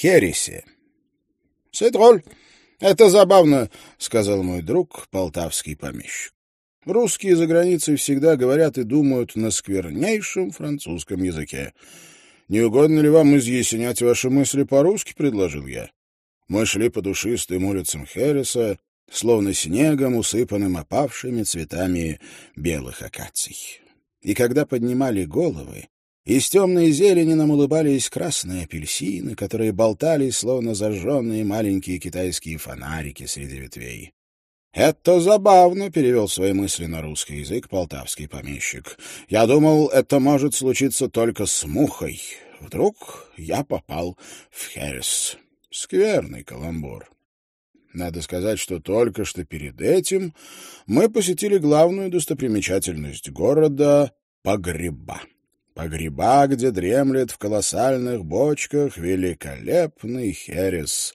Хересе. «Сетроль, это забавно», — сказал мой друг, полтавский помещик. «Русские за границей всегда говорят и думают на сквернейшем французском языке. Не угодно ли вам изъяснять ваши мысли по-русски?» — предложил я. Мы шли по душистым улицам Хереса, словно снегом, усыпанным опавшими цветами белых акаций. И когда поднимали головы, из темной зелени нам улыбались красные апельсины, которые болтались, словно зажженные маленькие китайские фонарики среди ветвей. «Это забавно», — перевел свои мысли на русский язык полтавский помещик. «Я думал, это может случиться только с мухой. Вдруг я попал в Херес». Скверный каламбур. Надо сказать, что только что перед этим мы посетили главную достопримечательность города — погреба. Погреба, где дремлет в колоссальных бочках великолепный херес.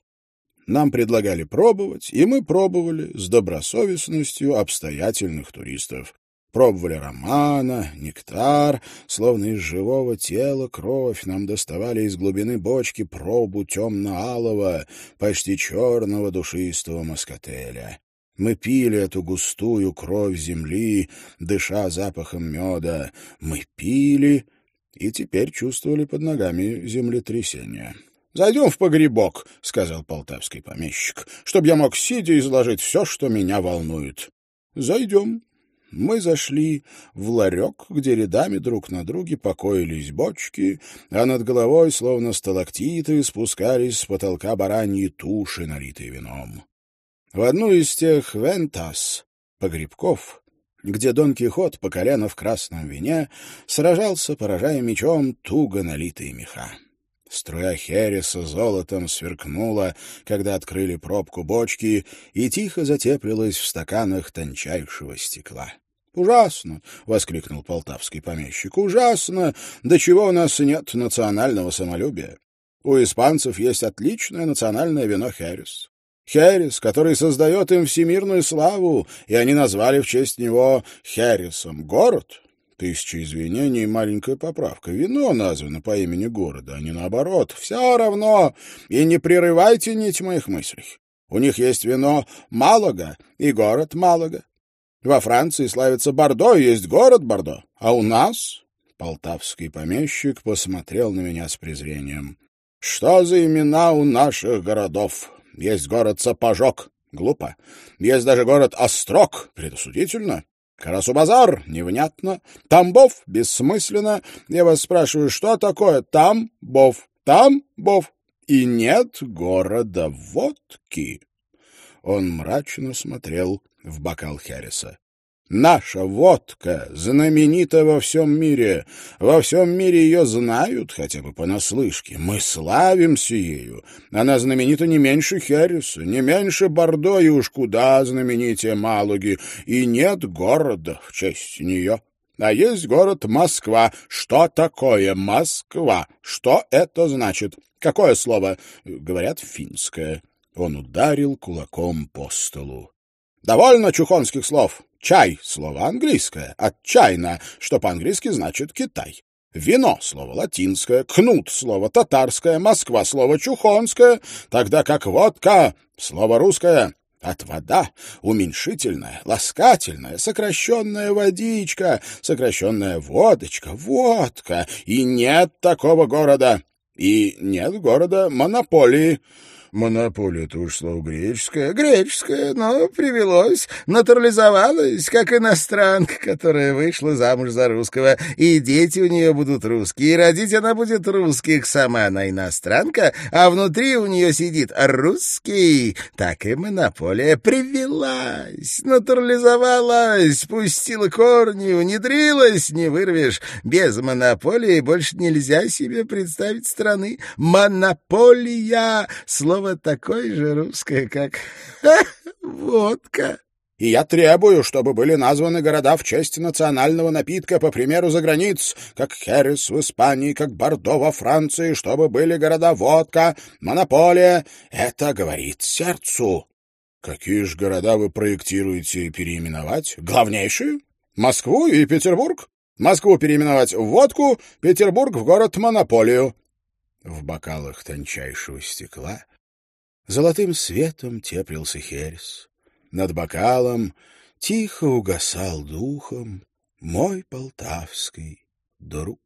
Нам предлагали пробовать, и мы пробовали с добросовестностью обстоятельных туристов. Пробовали романа, нектар, словно из живого тела кровь нам доставали из глубины бочки пробу темно-алого, почти черного душистого москотеля. Мы пили эту густую кровь земли, дыша запахом меда. Мы пили и теперь чувствовали под ногами землетрясение. «Зайдем в погребок», — сказал полтавский помещик, «чтобы я мог сидя изложить все, что меня волнует». «Зайдем», мы зашли в ларек, где рядами друг на друге покоились бочки, а над головой, словно сталактиты, спускались с потолка бараньи туши, налитые вином. В одну из тех вентас, погребков, где Дон Кихот по колено в красном вине сражался, поражая мечом туго налитые меха. Струя хереса золотом сверкнула, когда открыли пробку бочки, и тихо затеплилась в стаканах тончайшего стекла. «Ужасно!» — воскликнул полтавский помещик. «Ужасно! До чего у нас нет национального самолюбия? У испанцев есть отличное национальное вино Херес. Херес, который создает им всемирную славу, и они назвали в честь него Хересом город. Тысяча извинений и маленькая поправка. Вино названо по имени города, а не наоборот. Все равно. И не прерывайте нить моих мыслей. У них есть вино Малага и город Малага. Во Франции славится Бордо, есть город Бордо. А у нас...» Полтавский помещик посмотрел на меня с презрением. «Что за имена у наших городов? Есть город Сапожок. Глупо. Есть даже город Острог. Предосудительно. Карасу-базар. Невнятно. Тамбов. Бессмысленно. Я вас спрашиваю, что такое Тамбов? Тамбов. И нет города водки». Он мрачно смотрел в бокал Херриса. Наша водка знаменита во всем мире. Во всем мире ее знают хотя бы понаслышке. Мы славимся ею. Она знаменита не меньше Херриса, не меньше Бордо, и уж куда знаменитее Малуги. И нет города в честь нее. А есть город Москва. Что такое Москва? Что это значит? Какое слово? Говорят, финское. Он ударил кулаком по столу. Довольно чухонских слов. Чай — слово английское, отчайно, что по-английски значит Китай. Вино — слово латинское, кнут — слово татарское, Москва — слово чухонское, тогда как водка — слово русское. От вода уменьшительная, ласкательная, сокращенная водичка, сокращенная водочка, водка. И нет такого города. И нет города монополии. Монополия — это уж слово греческое. Греческое, но привелось, натурализовалось, как иностранка, которая вышла замуж за русского, и дети у нее будут русские, и родить она будет русских. Сама она иностранка, а внутри у нее сидит русский. Так и монополия привелась, натурализовалась, пустила корни, внедрилась, не вырвешь. Без монополии больше нельзя себе представить страны. Монополия — слово слово такое же русское, как водка. И я требую, чтобы были названы города в честь национального напитка, по примеру, за границ, как Херес в Испании, как Бордо во Франции, чтобы были города водка, монополия. Это говорит сердцу. Какие же города вы проектируете переименовать? Главнейшие? Москву и Петербург? Москву переименовать в водку, Петербург в город-монополию. В бокалах тончайшего стекла золотым светом теплился херес. Над бокалом тихо угасал духом мой полтавский друг.